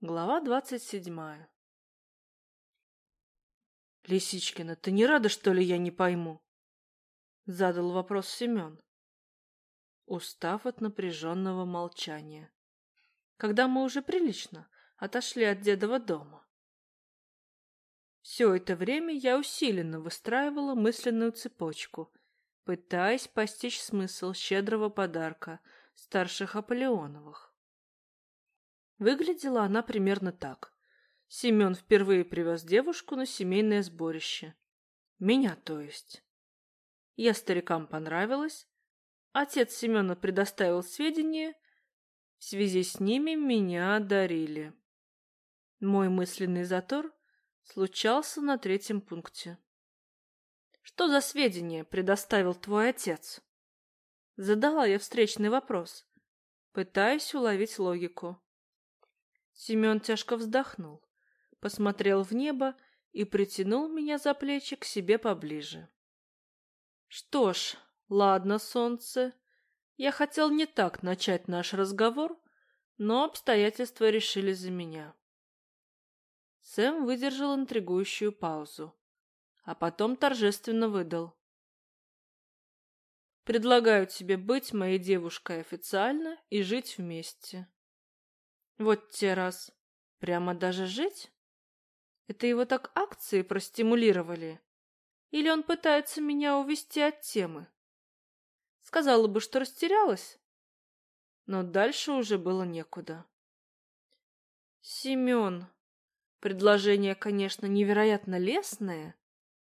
Глава двадцать седьмая «Лисичкина, ты не рада, что ли, я не пойму?» Задал вопрос Семен, устав от напряженного молчания. Когда мы уже прилично отошли от дедова дома. Все это время я усиленно выстраивала мысленную цепочку, пытаясь постичь смысл щедрого подарка старших Аполеоновых. Выглядела она примерно так. Семен впервые привез девушку на семейное сборище. Меня, то есть. Я старикам понравилась. Отец Семена предоставил сведения. В связи с ними меня одарили. Мой мысленный затор случался на третьем пункте. «Что за сведения предоставил твой отец?» Задала я встречный вопрос, пытаясь уловить логику. Семен тяжко вздохнул, посмотрел в небо и притянул меня за плечи к себе поближе. Что ж, ладно, солнце. Я хотел не так начать наш разговор, но обстоятельства решили за меня. Сэм выдержал интригующую паузу, а потом торжественно выдал. Предлагаю тебе быть моей девушкой официально и жить вместе. Вот те раз. Прямо даже жить? Это его так акции простимулировали? Или он пытается меня увести от темы? Сказала бы, что растерялась. Но дальше уже было некуда. Семен. Предложение, конечно, невероятно лестное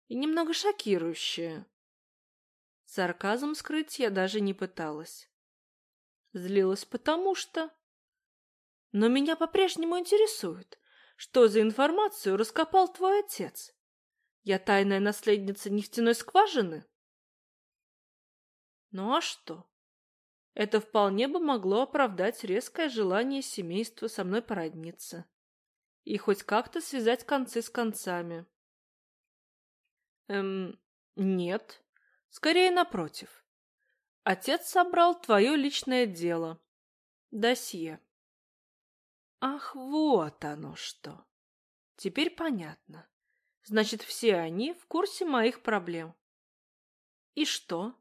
и немного шокирующее. Сарказм скрыть я даже не пыталась. Злилась потому, что... Но меня по-прежнему интересует, что за информацию раскопал твой отец? Я тайная наследница нефтяной скважины? Ну а что? Это вполне бы могло оправдать резкое желание семейства со мной породниться и хоть как-то связать концы с концами. Эм, нет. Скорее напротив. Отец собрал твое личное дело. Досье. Ах, вот оно что. Теперь понятно. Значит, все они в курсе моих проблем. И что?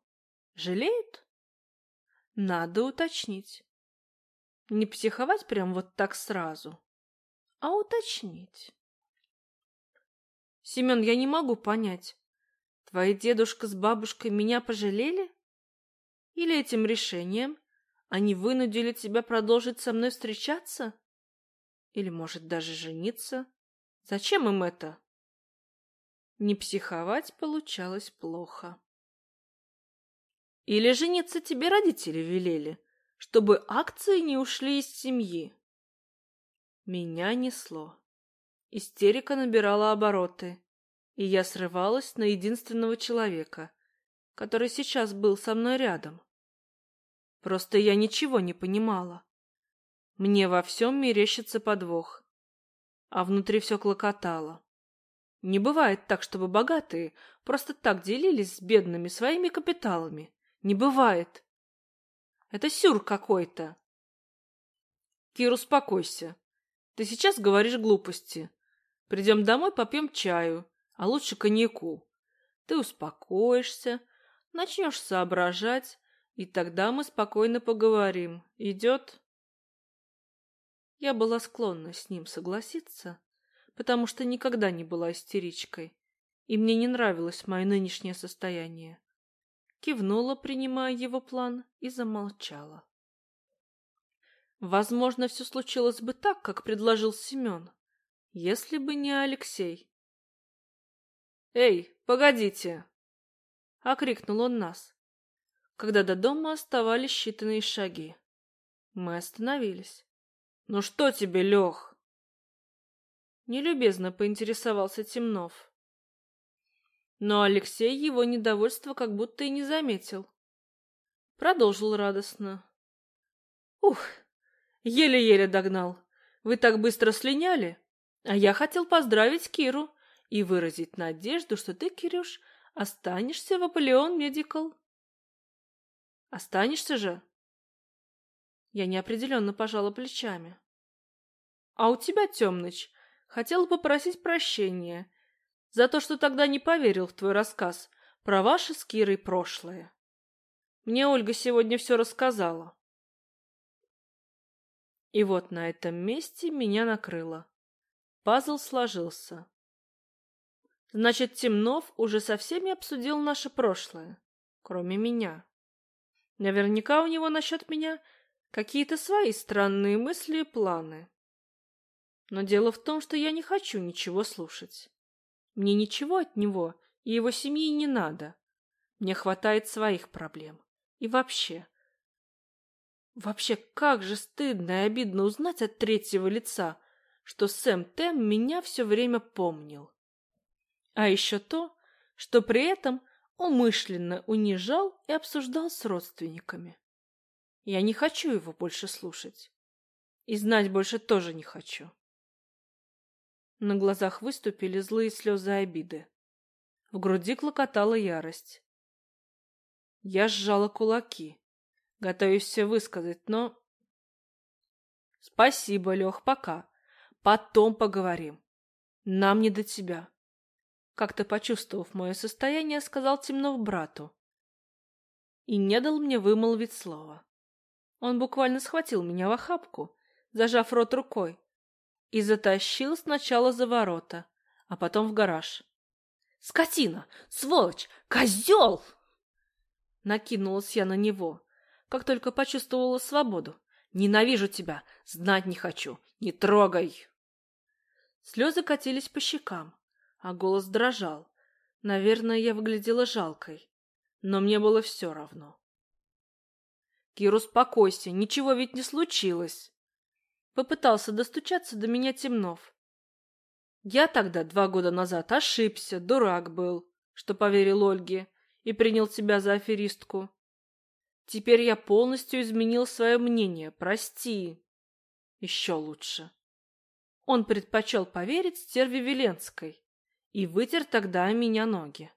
Жалеют? Надо уточнить. Не психовать прям вот так сразу, а уточнить. Семен, я не могу понять, твои дедушка с бабушкой меня пожалели? Или этим решением они вынудили тебя продолжить со мной встречаться? Или, может, даже жениться? Зачем им это? Не психовать получалось плохо. Или жениться тебе родители велели, чтобы акции не ушли из семьи? Меня несло. Истерика набирала обороты, и я срывалась на единственного человека, который сейчас был со мной рядом. Просто я ничего не понимала. Мне во всем мерещится подвох. А внутри все клокотало. Не бывает так, чтобы богатые просто так делились с бедными своими капиталами. Не бывает. Это сюр какой-то. Кир, успокойся. Ты сейчас говоришь глупости. Придем домой, попьем чаю, а лучше коньяку. Ты успокоишься, начнешь соображать, и тогда мы спокойно поговорим. Идет? Я была склонна с ним согласиться, потому что никогда не была истеричкой, и мне не нравилось мое нынешнее состояние. Кивнула, принимая его план, и замолчала. Возможно, все случилось бы так, как предложил Семен, если бы не Алексей. «Эй, погодите!» — окрикнул он нас, когда до дома оставались считанные шаги. Мы остановились. «Ну что тебе, Лех?» Нелюбезно поинтересовался Темнов. Но Алексей его недовольство как будто и не заметил. Продолжил радостно. «Ух, еле-еле догнал. Вы так быстро слиняли. А я хотел поздравить Киру и выразить надежду, что ты, Кирюш, останешься в Аполеон Медикал». «Останешься же?» Я неопределенно пожала плечами. А у тебя, Темныч, хотел попросить прощения за то, что тогда не поверил в твой рассказ про ваше с Кирой прошлое. Мне Ольга сегодня все рассказала. И вот на этом месте меня накрыло. Пазл сложился. Значит, Темнов уже со всеми обсудил наше прошлое, кроме меня. Наверняка у него насчет меня какие-то свои странные мысли и планы. Но дело в том, что я не хочу ничего слушать. Мне ничего от него и его семьи не надо. Мне хватает своих проблем. И вообще... Вообще, как же стыдно и обидно узнать от третьего лица, что Сэм Тэм меня все время помнил. А еще то, что при этом умышленно унижал и обсуждал с родственниками. Я не хочу его больше слушать. И знать больше тоже не хочу. На глазах выступили злые слезы обиды. В груди клокотала ярость. Я сжала кулаки, готовясь все высказать, но... Спасибо, Лех, пока. Потом поговорим. Нам не до тебя. Как-то почувствовав мое состояние, сказал Темнов брату. И не дал мне вымолвить слово. Он буквально схватил меня в охапку, зажав рот рукой, и затащил сначала за ворота, а потом в гараж. «Скотина! Сволочь! Козел!» Накинулась я на него, как только почувствовала свободу. «Ненавижу тебя! Знать не хочу! Не трогай!» Слезы катились по щекам а голос дрожал. Наверное, я выглядела жалкой, но мне было все равно. Кир, успокойся, ничего ведь не случилось. Попытался достучаться до меня Темнов. Я тогда, два года назад, ошибся, дурак был, что поверил Ольге и принял тебя за аферистку. Теперь я полностью изменил свое мнение, прости. Еще лучше. Он предпочел поверить стерве Веленской и вытер тогда меня ноги.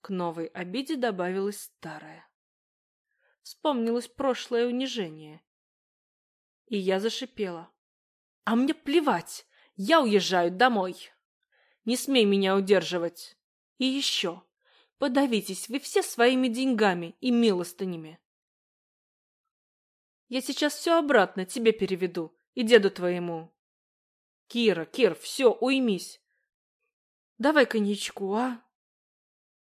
К новой обиде добавилось старое. Вспомнилось прошлое унижение. И я зашипела. «А мне плевать! Я уезжаю домой! Не смей меня удерживать! И еще! Подавитесь вы все своими деньгами и милостынями! Я сейчас все обратно тебе переведу и деду твоему!» «Кира, Кир, все, уймись! Давай коньячку, а?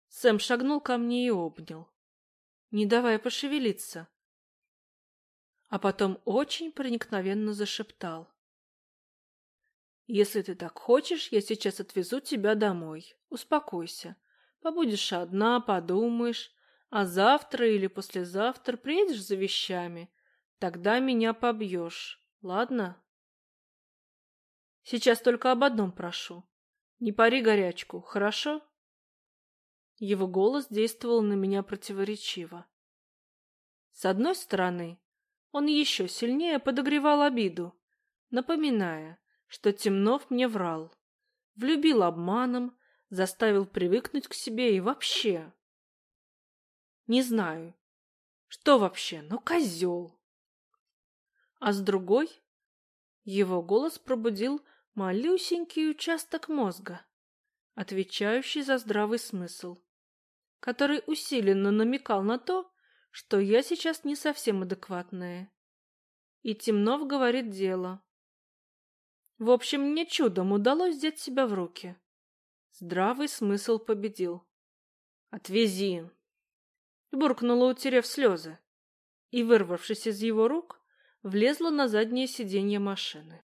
Сэм шагнул ко мне и обнял, не давая пошевелиться. А потом очень проникновенно зашептал. «Если ты так хочешь, я сейчас отвезу тебя домой. Успокойся. Побудешь одна, подумаешь, а завтра или послезавтра приедешь за вещами. Тогда меня побьешь. Ладно? Сейчас только об одном прошу. Не пари горячку, хорошо? Его голос действовал на меня противоречиво. С одной стороны, он еще сильнее подогревал обиду, напоминая, что Темнов мне врал, влюбил обманом, заставил привыкнуть к себе и вообще. Не знаю, что вообще, но козел. А с другой, его голос пробудил малюсенький участок мозга, отвечающий за здравый смысл, который усиленно намекал на то, что я сейчас не совсем адекватная. И Темнов говорит дело. В общем, мне чудом удалось взять себя в руки. Здравый смысл победил. «Отвези!» Буркнула, утерев слезы, и, вырвавшись из его рук, влезла на заднее сиденье машины.